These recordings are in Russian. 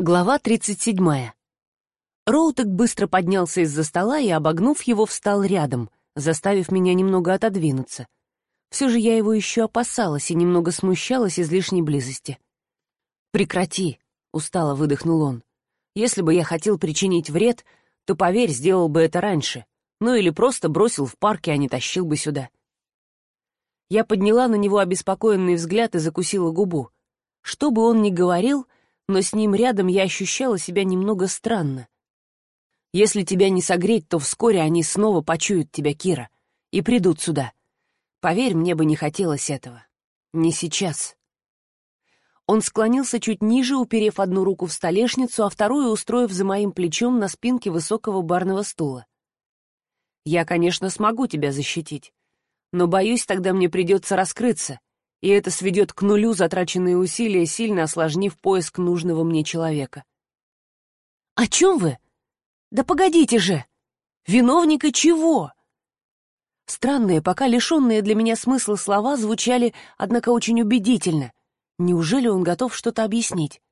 Глава 37. Роутек быстро поднялся из-за стола и, обогнув его, встал рядом, заставив меня немного отодвинуться. Все же я его еще опасалась и немного смущалась излишней близости. «Прекрати», — устало выдохнул он. «Если бы я хотел причинить вред, то, поверь, сделал бы это раньше. Ну или просто бросил в парке, а не тащил бы сюда». Я подняла на него обеспокоенный взгляд и закусила губу. Что бы он ни говорил — но с ним рядом я ощущала себя немного странно. Если тебя не согреть, то вскоре они снова почуют тебя, Кира, и придут сюда. Поверь, мне бы не хотелось этого. Не сейчас. Он склонился чуть ниже, уперев одну руку в столешницу, а вторую устроив за моим плечом на спинке высокого барного стула. «Я, конечно, смогу тебя защитить, но, боюсь, тогда мне придется раскрыться, и это сведет к нулю затраченные усилия, сильно осложнив поиск нужного мне человека. «О чем вы? Да погодите же! Виновника чего?» Странные, пока лишенные для меня смысла слова звучали, однако очень убедительно. Неужели он готов что-то объяснить?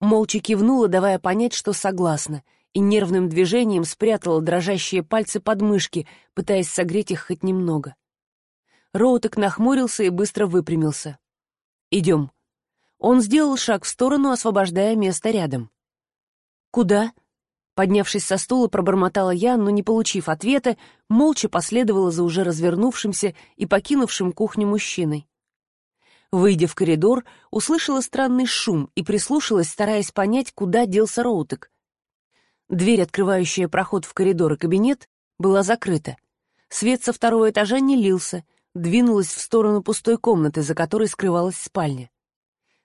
Молча кивнула, давая понять, что согласна, и нервным движением спрятала дрожащие пальцы под мышки, пытаясь согреть их хоть немного. Роутек нахмурился и быстро выпрямился. «Идем». Он сделал шаг в сторону, освобождая место рядом. «Куда?» Поднявшись со стула, пробормотала я, но, не получив ответа, молча последовала за уже развернувшимся и покинувшим кухню мужчиной. Выйдя в коридор, услышала странный шум и прислушалась, стараясь понять, куда делся Роутек. Дверь, открывающая проход в коридор и кабинет, была закрыта. Свет со второго этажа не лился, двинулась в сторону пустой комнаты, за которой скрывалась спальня.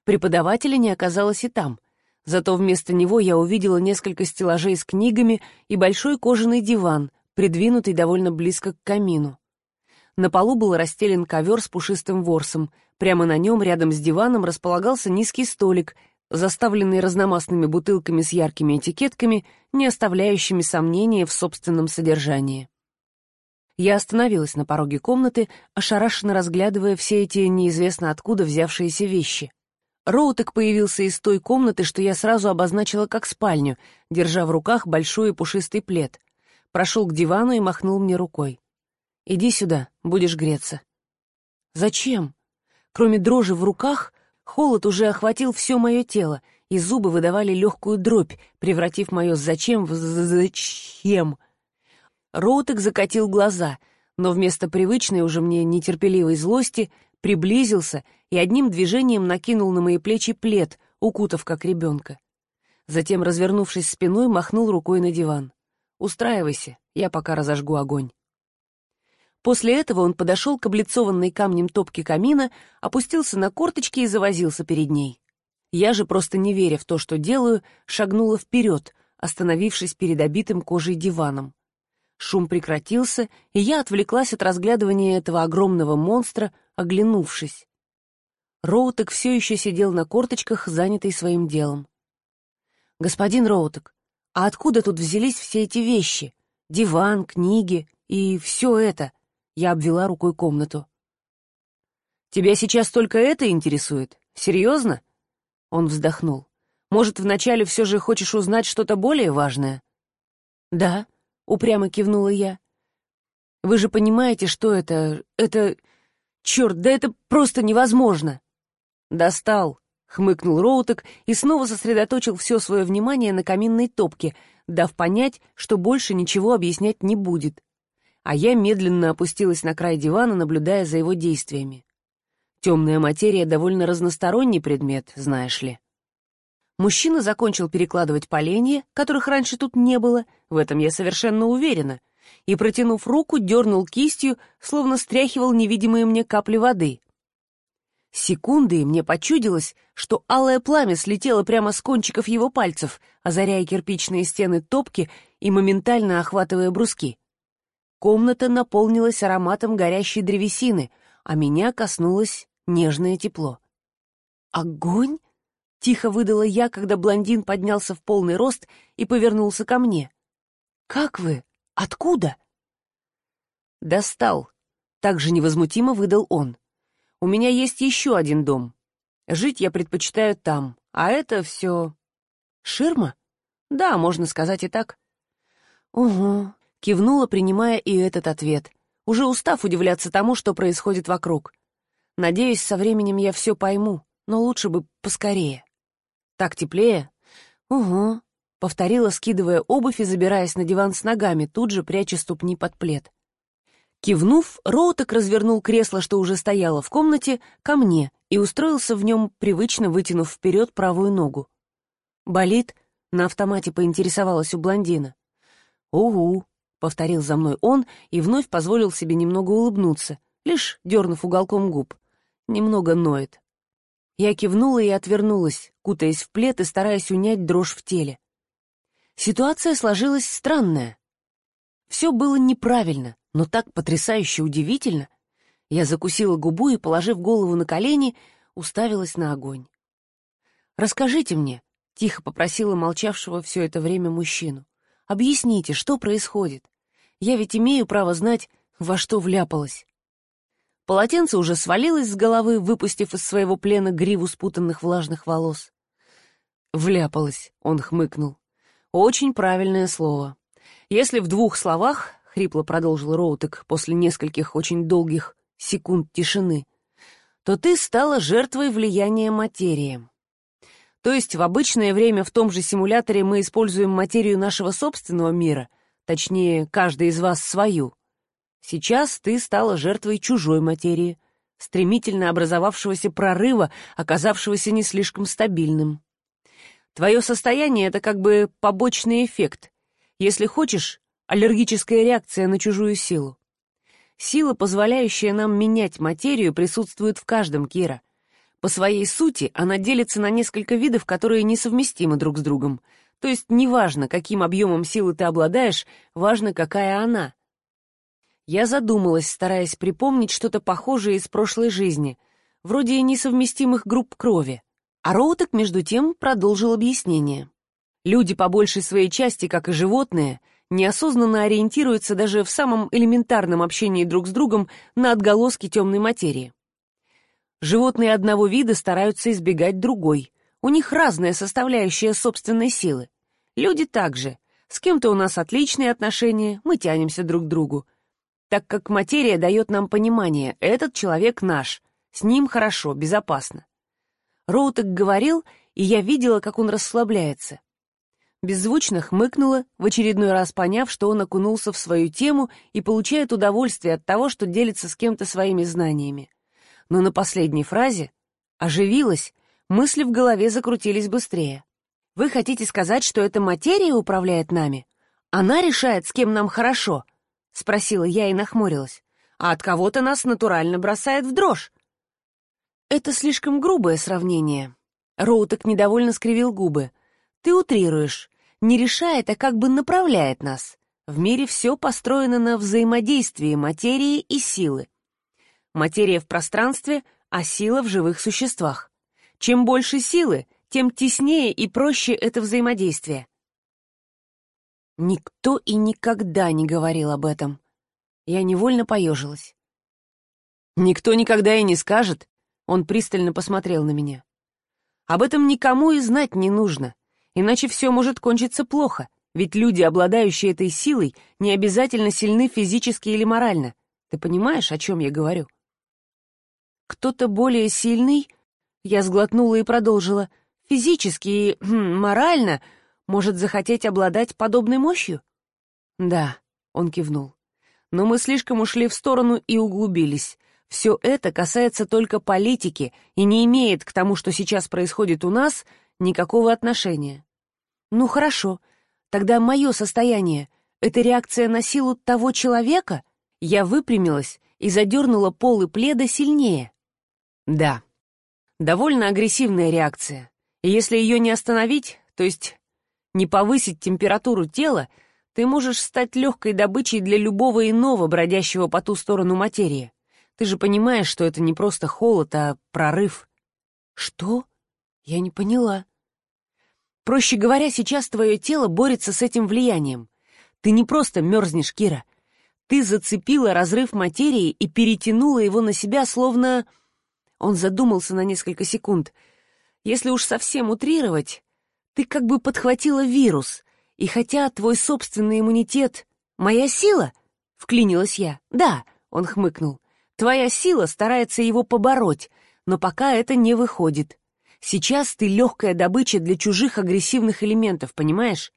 Преподавателя не оказалось и там, зато вместо него я увидела несколько стеллажей с книгами и большой кожаный диван, придвинутый довольно близко к камину. На полу был расстелен ковер с пушистым ворсом, прямо на нем рядом с диваном располагался низкий столик, заставленный разномастными бутылками с яркими этикетками, не оставляющими сомнения в собственном содержании. Я остановилась на пороге комнаты, ошарашенно разглядывая все эти неизвестно откуда взявшиеся вещи. Роутек появился из той комнаты, что я сразу обозначила как спальню, держа в руках большой и пушистый плед. Прошел к дивану и махнул мне рукой. «Иди сюда, будешь греться». «Зачем?» Кроме дрожи в руках, холод уже охватил все мое тело, и зубы выдавали легкую дробь, превратив мое «зачем» в «зачем». Роутек закатил глаза, но вместо привычной уже мне нетерпеливой злости приблизился и одним движением накинул на мои плечи плед, укутав как ребенка. Затем, развернувшись спиной, махнул рукой на диван. «Устраивайся, я пока разожгу огонь». После этого он подошел к облицованной камнем топке камина, опустился на корточки и завозился перед ней. Я же, просто не веря в то, что делаю, шагнула вперед, остановившись перед обитым кожей диваном. Шум прекратился, и я отвлеклась от разглядывания этого огромного монстра, оглянувшись. Роутек все еще сидел на корточках, занятый своим делом. «Господин Роутек, а откуда тут взялись все эти вещи? Диван, книги и все это?» Я обвела рукой комнату. «Тебя сейчас только это интересует? Серьезно?» Он вздохнул. «Может, вначале все же хочешь узнать что-то более важное?» «Да», упрямо кивнула я. Вы же понимаете, что это... это... Черт, да это просто невозможно. Достал, хмыкнул Роутек и снова сосредоточил все свое внимание на каминной топке, дав понять, что больше ничего объяснять не будет. А я медленно опустилась на край дивана, наблюдая за его действиями. Темная материя — довольно разносторонний предмет, знаешь ли. Мужчина закончил перекладывать поленья, которых раньше тут не было, в этом я совершенно уверена, и, протянув руку, дернул кистью, словно стряхивал невидимые мне капли воды. Секунды, и мне почудилось, что алое пламя слетело прямо с кончиков его пальцев, озаряя кирпичные стены топки и моментально охватывая бруски. Комната наполнилась ароматом горящей древесины, а меня коснулось нежное тепло. «Огонь?» — тихо выдала я, когда блондин поднялся в полный рост и повернулся ко мне. «Как вы? Откуда?» «Достал», — также невозмутимо выдал он. «У меня есть еще один дом. Жить я предпочитаю там, а это все Ширма? Да, можно сказать и так. Угу, кивнула, принимая и этот ответ, уже устав удивляться тому, что происходит вокруг. Надеюсь, со временем я все пойму, но лучше бы поскорее. Так теплее? Угу, повторила, скидывая обувь и забираясь на диван с ногами, тут же пряча ступни под плед. Кивнув, Роутек развернул кресло, что уже стояло в комнате, ко мне и устроился в нем, привычно вытянув вперед правую ногу. «Болит?» — на автомате поинтересовалась у блондина. «Угу», — повторил за мной он и вновь позволил себе немного улыбнуться, лишь дернув уголком губ. Немного ноет. Я кивнула и отвернулась, кутаясь в плед и стараясь унять дрожь в теле. Ситуация сложилась странная. Все было неправильно, но так потрясающе удивительно. Я закусила губу и, положив голову на колени, уставилась на огонь. «Расскажите мне», — тихо попросила молчавшего все это время мужчину. «Объясните, что происходит? Я ведь имею право знать, во что вляпалась». Полотенце уже свалилось с головы, выпустив из своего плена гриву спутанных влажных волос. «Вляпалась», — он хмыкнул. «Очень правильное слово. Если в двух словах, — хрипло продолжил Роутек после нескольких очень долгих секунд тишины, то ты стала жертвой влияния материи. То есть в обычное время в том же симуляторе мы используем материю нашего собственного мира, точнее, каждый из вас свою — Сейчас ты стала жертвой чужой материи, стремительно образовавшегося прорыва, оказавшегося не слишком стабильным. Твое состояние — это как бы побочный эффект. Если хочешь, аллергическая реакция на чужую силу. Сила, позволяющая нам менять материю, присутствует в каждом Кира. По своей сути она делится на несколько видов, которые несовместимы друг с другом. То есть неважно, каким объемом силы ты обладаешь, важно, какая она. Я задумалась, стараясь припомнить что-то похожее из прошлой жизни, вроде несовместимых групп крови. А Роутек, между тем, продолжил объяснение. Люди по большей своей части, как и животные, неосознанно ориентируются даже в самом элементарном общении друг с другом на отголоски темной материи. Животные одного вида стараются избегать другой. У них разная составляющая собственной силы. Люди также. С кем-то у нас отличные отношения, мы тянемся друг к другу так как материя дает нам понимание, этот человек наш, с ним хорошо, безопасно. Роутек говорил, и я видела, как он расслабляется. Беззвучно хмыкнула, в очередной раз поняв, что он окунулся в свою тему и получает удовольствие от того, что делится с кем-то своими знаниями. Но на последней фразе оживилась, мысли в голове закрутились быстрее. «Вы хотите сказать, что эта материя управляет нами? Она решает, с кем нам хорошо?» — спросила я и нахмурилась. «А от кого-то нас натурально бросает в дрожь». «Это слишком грубое сравнение». Роутек недовольно скривил губы. «Ты утрируешь. Не решает, а как бы направляет нас. В мире все построено на взаимодействии материи и силы. Материя в пространстве, а сила в живых существах. Чем больше силы, тем теснее и проще это взаимодействие. Никто и никогда не говорил об этом. Я невольно поежилась. «Никто никогда и не скажет», — он пристально посмотрел на меня. «Об этом никому и знать не нужно, иначе все может кончиться плохо, ведь люди, обладающие этой силой, не обязательно сильны физически или морально. Ты понимаешь, о чем я говорю?» «Кто-то более сильный?» Я сглотнула и продолжила. «Физически и хм, морально может захотеть обладать подобной мощью? Да, он кивнул. Но мы слишком ушли в сторону и углубились. Все это касается только политики и не имеет к тому, что сейчас происходит у нас, никакого отношения. Ну хорошо, тогда мое состояние — это реакция на силу того человека? Я выпрямилась и задернула полы пледа сильнее. Да, довольно агрессивная реакция. И если ее не остановить, то есть не повысить температуру тела, ты можешь стать легкой добычей для любого иного, бродящего по ту сторону материи. Ты же понимаешь, что это не просто холод, а прорыв. Что? Я не поняла. Проще говоря, сейчас твое тело борется с этим влиянием. Ты не просто мерзнешь, Кира. Ты зацепила разрыв материи и перетянула его на себя, словно... Он задумался на несколько секунд. Если уж совсем утрировать, Ты как бы подхватила вирус, и хотя твой собственный иммунитет — моя сила, — вклинилась я. Да, — он хмыкнул, — твоя сила старается его побороть, но пока это не выходит. Сейчас ты легкая добыча для чужих агрессивных элементов, понимаешь?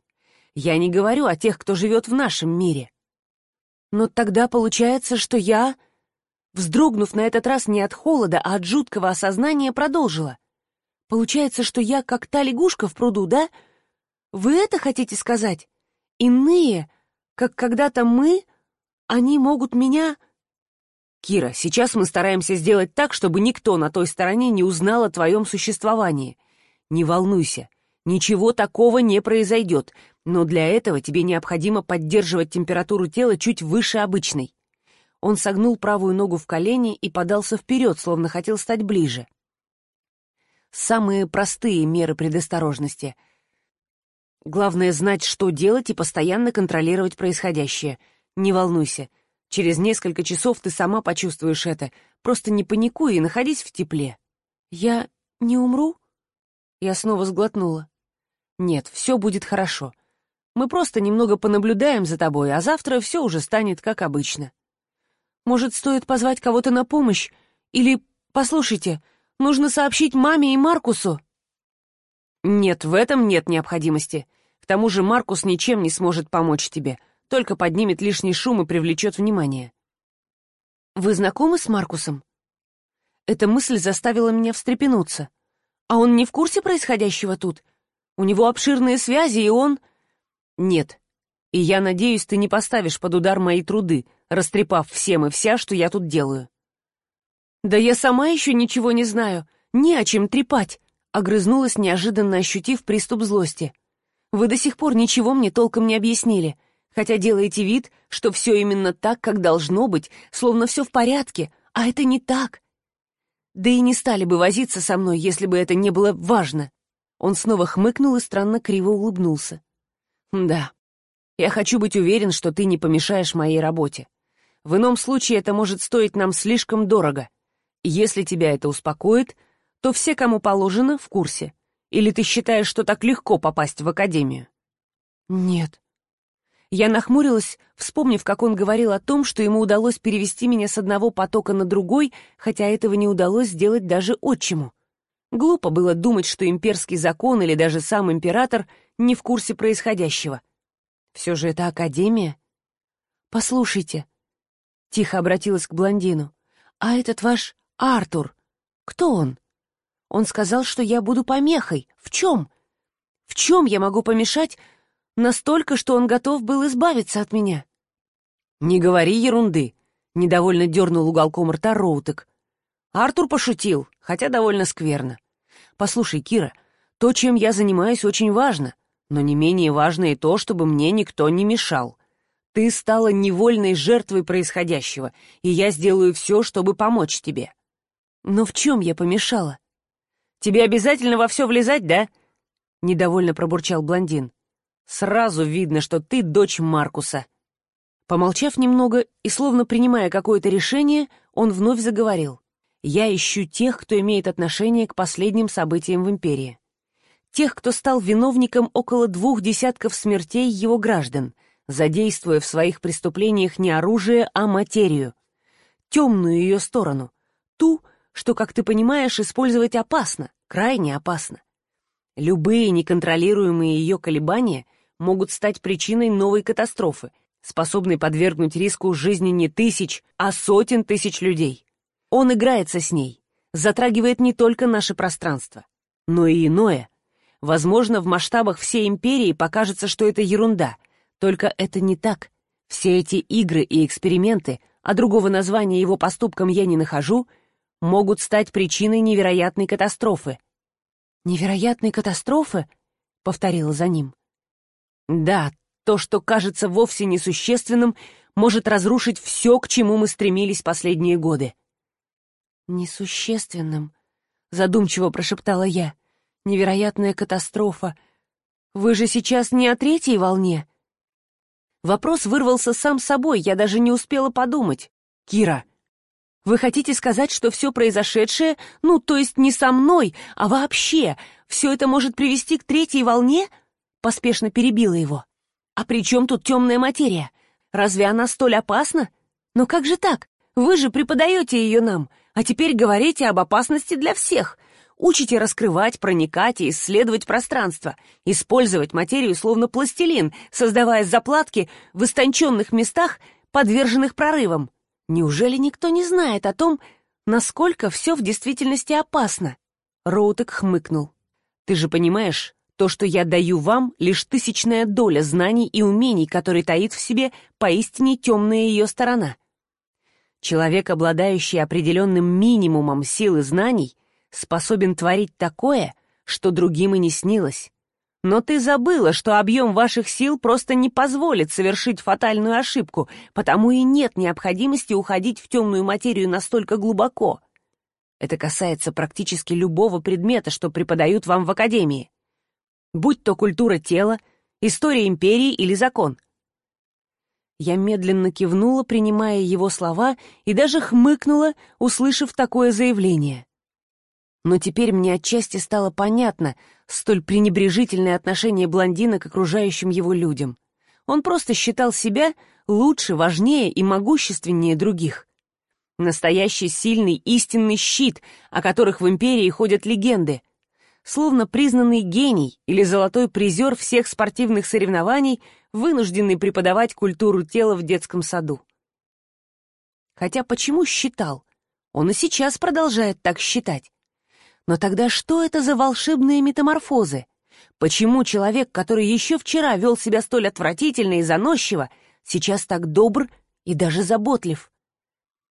Я не говорю о тех, кто живет в нашем мире. Но тогда получается, что я, вздрогнув на этот раз не от холода, а от жуткого осознания, продолжила. Получается, что я как та лягушка в пруду, да? Вы это хотите сказать? Иные, как когда-то мы, они могут меня... Кира, сейчас мы стараемся сделать так, чтобы никто на той стороне не узнал о твоем существовании. Не волнуйся, ничего такого не произойдет, но для этого тебе необходимо поддерживать температуру тела чуть выше обычной. Он согнул правую ногу в колени и подался вперед, словно хотел стать ближе. Самые простые меры предосторожности. Главное знать, что делать и постоянно контролировать происходящее. Не волнуйся. Через несколько часов ты сама почувствуешь это. Просто не паникуй и находись в тепле. Я не умру? Я снова сглотнула. Нет, все будет хорошо. Мы просто немного понаблюдаем за тобой, а завтра все уже станет как обычно. Может, стоит позвать кого-то на помощь? Или, послушайте, нужно сообщить маме и Маркусу?» «Нет, в этом нет необходимости. К тому же Маркус ничем не сможет помочь тебе, только поднимет лишний шум и привлечет внимание». «Вы знакомы с Маркусом?» Эта мысль заставила меня встрепенуться. «А он не в курсе происходящего тут? У него обширные связи, и он...» «Нет. И я надеюсь, ты не поставишь под удар мои труды, растрепав всем и вся, что я тут делаю». «Да я сама еще ничего не знаю. Не о чем трепать», — огрызнулась, неожиданно ощутив приступ злости. «Вы до сих пор ничего мне толком не объяснили, хотя делаете вид, что все именно так, как должно быть, словно все в порядке, а это не так. Да и не стали бы возиться со мной, если бы это не было важно». Он снова хмыкнул и странно криво улыбнулся. Да. Я хочу быть уверен, что ты не помешаешь моей работе. В ином случае это может стоить нам слишком дорого. Если тебя это успокоит, то все, кому положено, в курсе. Или ты считаешь, что так легко попасть в академию? Нет. Я нахмурилась, вспомнив, как он говорил о том, что ему удалось перевести меня с одного потока на другой, хотя этого не удалось сделать даже отчиму. Глупо было думать, что имперский закон или даже сам император не в курсе происходящего. Все же это Академия. «Послушайте», — тихо обратилась к блондину, «а этот ваш Артур, кто он? Он сказал, что я буду помехой. В чем? В чем я могу помешать настолько, что он готов был избавиться от меня?» «Не говори ерунды», — недовольно дернул уголком рта Роутек. Артур пошутил, хотя довольно скверно. «Послушай, Кира, то, чем я занимаюсь, очень важно. Но не менее важно и то, чтобы мне никто не мешал. Ты стала невольной жертвой происходящего, и я сделаю все, чтобы помочь тебе. Но в чем я помешала? Тебе обязательно во все влезать, да? Недовольно пробурчал блондин. Сразу видно, что ты дочь Маркуса. Помолчав немного и словно принимая какое-то решение, он вновь заговорил. Я ищу тех, кто имеет отношение к последним событиям в Империи тех, кто стал виновником около двух десятков смертей его граждан, задействуя в своих преступлениях не оружие, а материю. Темную ее сторону. Ту, что, как ты понимаешь, использовать опасно, крайне опасно. Любые неконтролируемые ее колебания могут стать причиной новой катастрофы, способной подвергнуть риску жизни не тысяч, а сотен тысяч людей. Он играется с ней, затрагивает не только наше пространство, но и иное, Возможно, в масштабах всей империи покажется, что это ерунда. Только это не так. Все эти игры и эксперименты, а другого названия его поступкам я не нахожу, могут стать причиной невероятной катастрофы. «Невероятной катастрофы?» — повторила за ним. «Да, то, что кажется вовсе несущественным, может разрушить все, к чему мы стремились последние годы». «Несущественным», — задумчиво прошептала я невероятная катастрофа. Вы же сейчас не о третьей волне?» Вопрос вырвался сам собой, я даже не успела подумать. «Кира, Вы хотите сказать, что все произошедшее, ну, то есть не со мной, а вообще, все это может привести к третьей волне?» Поспешно перебила его. «А при чем тут темная материя? Разве она столь опасна? Но как же так? Вы же преподаете ее нам, а теперь говорите об опасности для всех. Учите раскрывать, проникать и исследовать пространство, использовать материю словно пластилин, создавая заплатки в истонченных местах, подверженных прорывам. Неужели никто не знает о том, насколько все в действительности опасно? Роутек хмыкнул. Ты же понимаешь, то, что я даю вам, лишь тысячная доля знаний и умений, которые таит в себе поистине темная ее сторона. Человек, обладающий определенным минимумом сил и знаний, способен творить такое, что другим и не снилось. Но ты забыла, что объем ваших сил просто не позволит совершить фатальную ошибку, потому и нет необходимости уходить в темную материю настолько глубоко. Это касается практически любого предмета, что преподают вам в академии. Будь то культура тела, история империи или закон. Я медленно кивнула, принимая его слова, и даже хмыкнула, услышав такое заявление. Но теперь мне отчасти стало понятно столь пренебрежительное отношение блондина к окружающим его людям. Он просто считал себя лучше, важнее и могущественнее других. Настоящий сильный истинный щит, о которых в империи ходят легенды. Словно признанный гений или золотой призер всех спортивных соревнований, вынужденный преподавать культуру тела в детском саду. Хотя почему считал? Он и сейчас продолжает так считать. Но тогда что это за волшебные метаморфозы? Почему человек, который еще вчера вел себя столь отвратительно и заносчиво, сейчас так добр и даже заботлив?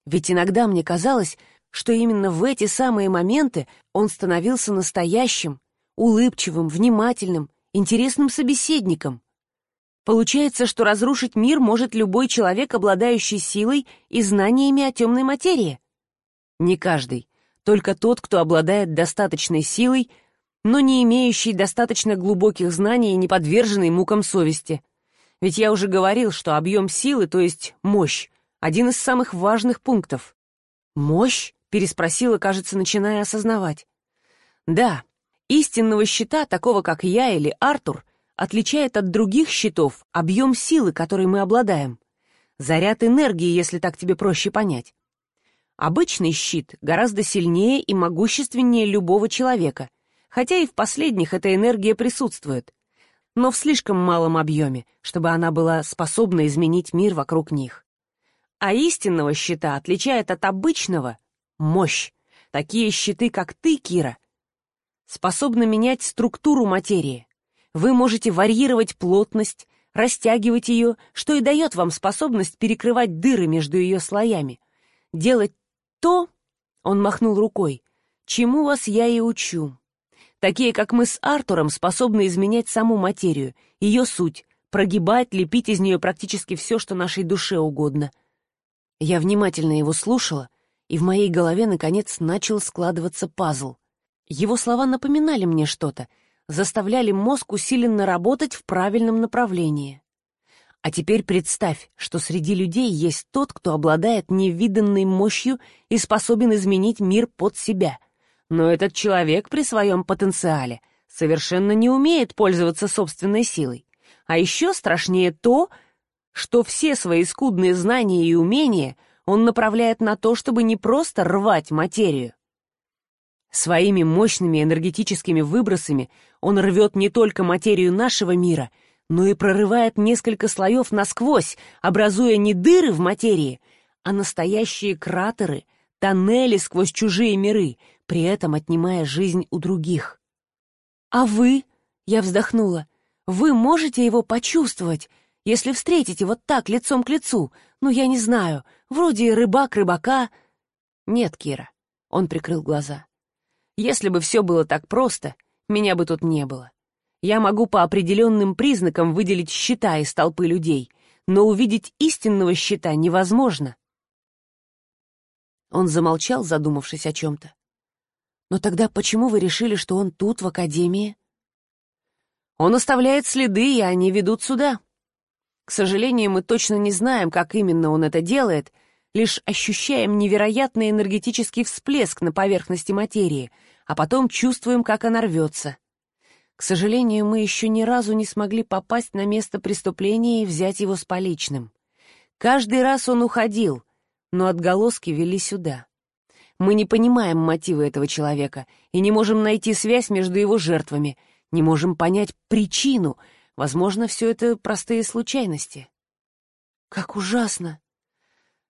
Ведь иногда мне казалось, что именно в эти самые моменты он становился настоящим, улыбчивым, внимательным, интересным собеседником. Получается, что разрушить мир может любой человек, обладающий силой и знаниями о темной материи. Не каждый, только тот, кто обладает достаточной силой, но не имеющий достаточно глубоких знаний и не подверженный мукам совести. Ведь я уже говорил, что объем силы, то есть мощь, один из самых важных пунктов. «Мощь?» — переспросила, кажется, начиная осознавать. «Да, истинного щита, такого как я или Артур, отличает от других щитов объем силы, которой мы обладаем. Заряд энергии, если так тебе проще понять. Обычный щит гораздо сильнее и могущественнее любого человека, хотя и в последних эта энергия присутствует, но в слишком малом объеме, чтобы она была способна изменить мир вокруг них. А истинного щита отличает от обычного мощь. Такие щиты, как ты, Кира, способны менять структуру материи. Вы можете варьировать плотность, растягивать ее, что и дает вам способность перекрывать дыры между ее слоями, делать то, он махнул рукой, чему вас я и учу. Такие, как мы с Артуром, способны изменять саму материю, ее суть, прогибать, лепить из нее практически все, что нашей душе угодно. Я внимательно его слушала, и в моей голове, наконец, начал складываться пазл. Его слова напоминали мне что-то, заставляли мозг усиленно работать в правильном направлении. А теперь представь, что среди людей есть тот, кто обладает невиданной мощью и способен изменить мир под себя. Но этот человек при своем потенциале совершенно не умеет пользоваться собственной силой. А еще страшнее то, что все свои скудные знания и умения он направляет на то, чтобы не просто рвать материю. Своими мощными энергетическими выбросами он рвет не только материю нашего мира — но и прорывает несколько слоев насквозь, образуя не дыры в материи, а настоящие кратеры, тоннели сквозь чужие миры, при этом отнимая жизнь у других. «А вы?» — я вздохнула. «Вы можете его почувствовать, если встретите вот так, лицом к лицу? Ну, я не знаю, вроде рыбак рыбака...» «Нет, Кира», — он прикрыл глаза. «Если бы все было так просто, меня бы тут не было. Я могу по определенным признакам выделить счета из толпы людей, но увидеть истинного счета невозможно. Он замолчал, задумавшись о чем-то. «Но тогда почему вы решили, что он тут, в академии?» «Он оставляет следы, и они ведут сюда. К сожалению, мы точно не знаем, как именно он это делает, лишь ощущаем невероятный энергетический всплеск на поверхности материи, а потом чувствуем, как она рвется. К сожалению, мы еще ни разу не смогли попасть на место преступления и взять его с поличным. Каждый раз он уходил, но отголоски вели сюда. Мы не понимаем мотивы этого человека и не можем найти связь между его жертвами, не можем понять причину. Возможно, все это простые случайности. Как ужасно!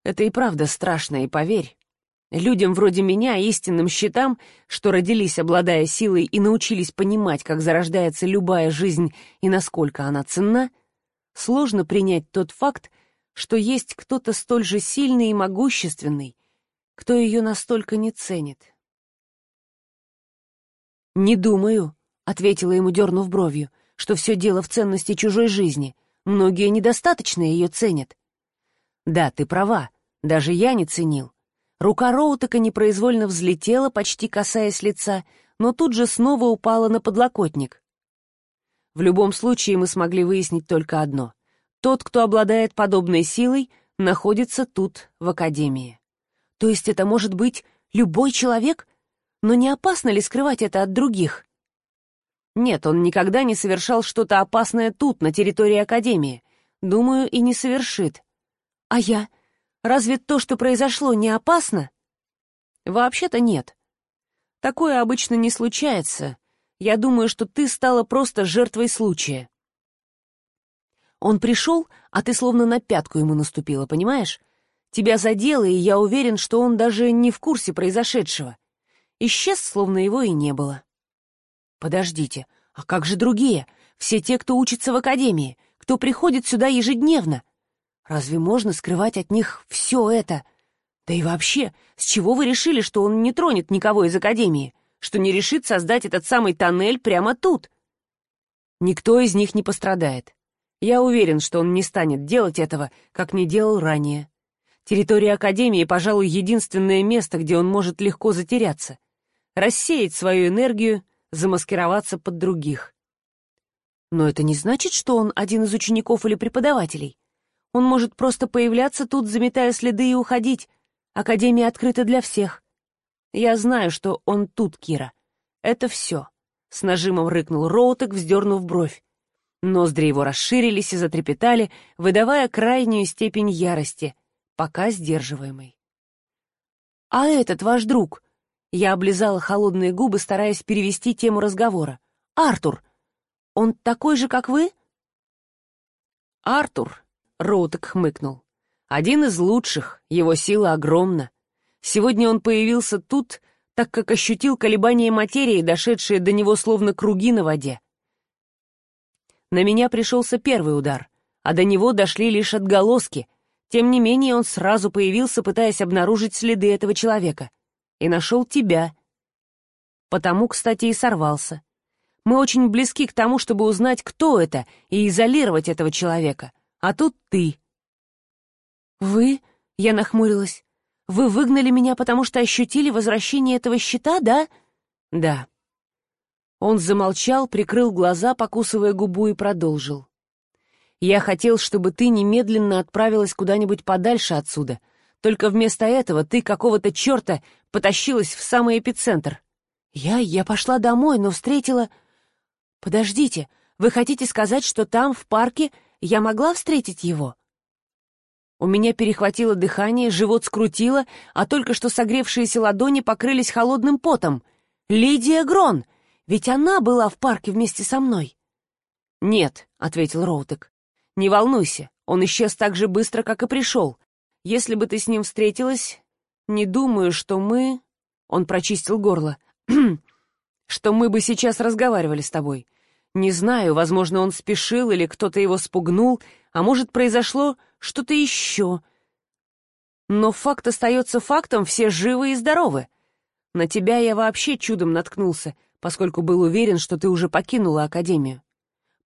Это и правда страшно, и поверь. Людям вроде меня, истинным щитам, что родились, обладая силой, и научились понимать, как зарождается любая жизнь и насколько она ценна, сложно принять тот факт, что есть кто-то столь же сильный и могущественный, кто ее настолько не ценит. «Не думаю», — ответила ему, дернув бровью, «что все дело в ценности чужой жизни. Многие недостаточно ее ценят». «Да, ты права, даже я не ценил. Рука Роутека непроизвольно взлетела, почти касаясь лица, но тут же снова упала на подлокотник. В любом случае мы смогли выяснить только одно. Тот, кто обладает подобной силой, находится тут, в Академии. То есть это может быть любой человек? Но не опасно ли скрывать это от других? Нет, он никогда не совершал что-то опасное тут, на территории Академии. Думаю, и не совершит. А я? Разве то, что произошло, не опасно? Вообще-то нет. Такое обычно не случается. Я думаю, что ты стала просто жертвой случая. Он пришел, а ты словно на пятку ему наступила, понимаешь? Тебя задело, и я уверен, что он даже не в курсе произошедшего. Исчез, словно его и не было. Подождите, а как же другие? Все те, кто учится в академии, кто приходит сюда ежедневно. Разве можно скрывать от них все это? Да и вообще, с чего вы решили, что он не тронет никого из академии? Что не решит создать этот самый тоннель прямо тут? Никто из них не пострадает. Я уверен, что он не станет делать этого, как не делал ранее. Территория Академии, пожалуй, единственное место, где он может легко затеряться. Рассеять свою энергию, замаскироваться под других. Но это не значит, что он один из учеников или преподавателей. Он может просто появляться тут, заметая следы и уходить. Академия открыта для всех. Я знаю, что он тут, Кира. Это все. С нажимом рыкнул Роутек, вздернув бровь. Ноздри его расширились и затрепетали, выдавая крайнюю степень ярости, пока сдерживаемой. «А этот ваш друг?» Я облизала холодные губы, стараясь перевести тему разговора. «Артур! Он такой же, как вы?» «Артур!» — Роутек хмыкнул. «Один из лучших, его сила огромна. Сегодня он появился тут, так как ощутил колебания материи, дошедшие до него словно круги на воде. На меня пришелся первый удар, а до него дошли лишь отголоски. Тем не менее, он сразу появился, пытаясь обнаружить следы этого человека. И нашел тебя. Потому, кстати, и сорвался. Мы очень близки к тому, чтобы узнать, кто это, и изолировать этого человека. А тут ты. «Вы?» — я нахмурилась. «Вы выгнали меня, потому что ощутили возвращение этого щита, да?» «Да», он замолчал, прикрыл глаза, покусывая губу, и продолжил. «Я хотел, чтобы ты немедленно отправилась куда-нибудь подальше отсюда. Только вместо этого ты какого-то черта потащилась в самый эпицентр. Я... я пошла домой, но встретила... Подождите, вы хотите сказать, что там, в парке, я могла встретить его?» У меня перехватило дыхание, живот скрутило, а только что согревшиеся ладони покрылись холодным потом. «Лидия Грон!» Ведь она была в парке вместе со мной. «Нет», — ответил Роутек. «Не волнуйся, он исчез так же быстро, как и пришел. Если бы ты с ним встретилась, не думаю, что мы...» Он прочистил горло. «Что мы бы сейчас разговаривали с тобой. Не знаю, возможно, он спешил или кто-то его спугнул, а может, произошло что-то еще. Но факт остается фактом, все живы и здоровы. На тебя я вообще чудом наткнулся, поскольку был уверен, что ты уже покинула Академию.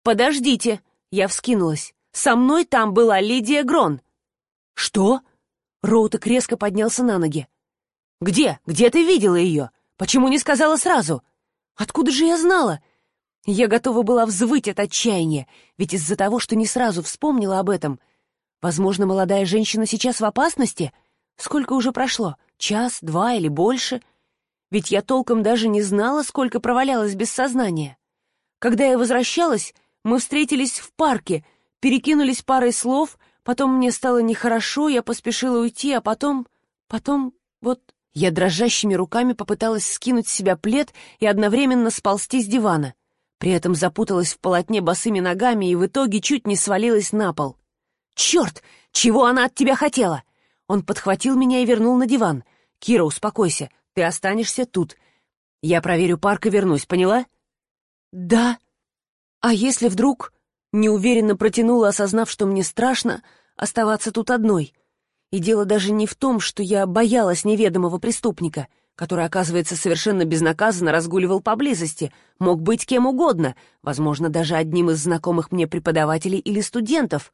«Подождите!» — я вскинулась. «Со мной там была Лидия Грон!» «Что?» — Роутек резко поднялся на ноги. «Где? Где ты видела ее? Почему не сказала сразу? Откуда же я знала?» Я готова была взвыть от отчаяния, ведь из-за того, что не сразу вспомнила об этом. Возможно, молодая женщина сейчас в опасности? Сколько уже прошло? Час, два или больше? Ведь я толком даже не знала, сколько провалялась без сознания. Когда я возвращалась, мы встретились в парке, перекинулись парой слов, потом мне стало нехорошо, я поспешила уйти, а потом... Потом... Вот... Я дрожащими руками попыталась скинуть с себя плед и одновременно сползти с дивана. При этом запуталась в полотне босыми ногами и в итоге чуть не свалилась на пол. «Черт! Чего она от тебя хотела?» Он подхватил меня и вернул на диван. «Кира, успокойся, ты останешься тут. Я проверю парк и вернусь, поняла?» «Да. А если вдруг...» Неуверенно протянула, осознав, что мне страшно оставаться тут одной. И дело даже не в том, что я боялась неведомого преступника, который, оказывается, совершенно безнаказанно разгуливал поблизости, мог быть кем угодно, возможно, даже одним из знакомых мне преподавателей или студентов.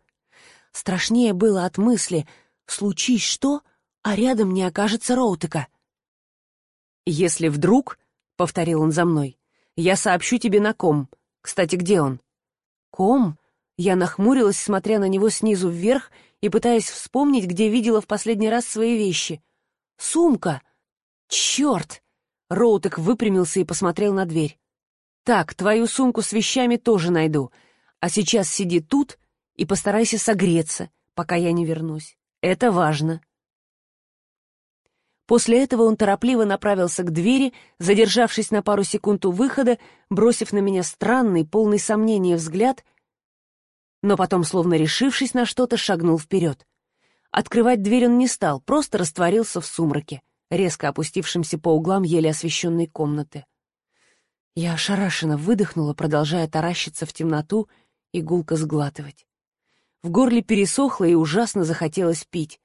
Страшнее было от мысли «случись что, а рядом не окажется Роутека». «Если вдруг», — повторил он за мной, — «я сообщу тебе на ком. Кстати, где он?» «Ком?» Я нахмурилась, смотря на него снизу вверх и пытаясь вспомнить, где видела в последний раз свои вещи. «Сумка! Черт!» Роутек выпрямился и посмотрел на дверь. «Так, твою сумку с вещами тоже найду. А сейчас сиди тут и постарайся согреться, пока я не вернусь. Это важно». После этого он торопливо направился к двери, задержавшись на пару секунд у выхода, бросив на меня странный, полный сомнения взгляд, но потом, словно решившись на что-то, шагнул вперед. Открывать дверь он не стал, просто растворился в сумраке, резко опустившемся по углам еле освещенной комнаты. Я ошарашенно выдохнула, продолжая таращиться в темноту и гулко сглатывать. В горле пересохло и ужасно захотелось пить.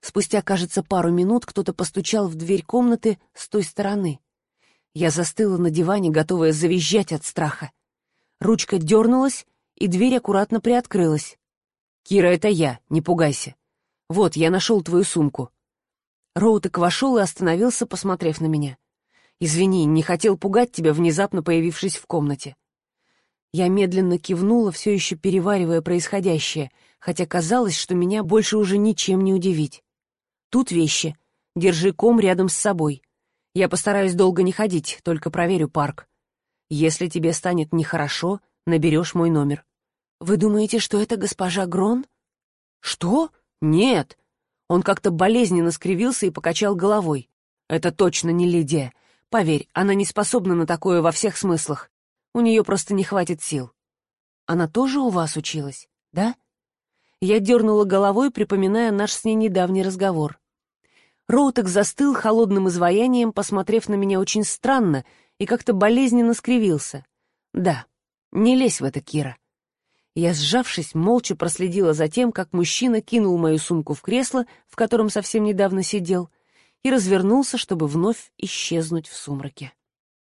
Спустя, кажется, пару минут кто-то постучал в дверь комнаты с той стороны. Я застыла на диване, готовая завизжать от страха. Ручка дернулась, и дверь аккуратно приоткрылась. «Кира, это я, не пугайся. Вот, я нашел твою сумку». Роутек вошел и остановился, посмотрев на меня. «Извини, не хотел пугать тебя, внезапно появившись в комнате». Я медленно кивнула, все еще переваривая происходящее, хотя казалось, что меня больше уже ничем не удивить. Тут вещи. Держи ком рядом с собой. Я постараюсь долго не ходить, только проверю парк. Если тебе станет нехорошо, наберешь мой номер. Вы думаете, что это госпожа Грон? Что? Нет. Он как-то болезненно скривился и покачал головой. Это точно не Лидия. Поверь, она не способна на такое во всех смыслах. У нее просто не хватит сил. Она тоже у вас училась, да? Я дернула головой, припоминая наш с ней недавний разговор. Роутек застыл холодным изваянием, посмотрев на меня очень странно и как-то болезненно скривился. «Да, не лезь в это, Кира». Я, сжавшись, молча проследила за тем, как мужчина кинул мою сумку в кресло, в котором совсем недавно сидел, и развернулся, чтобы вновь исчезнуть в сумраке.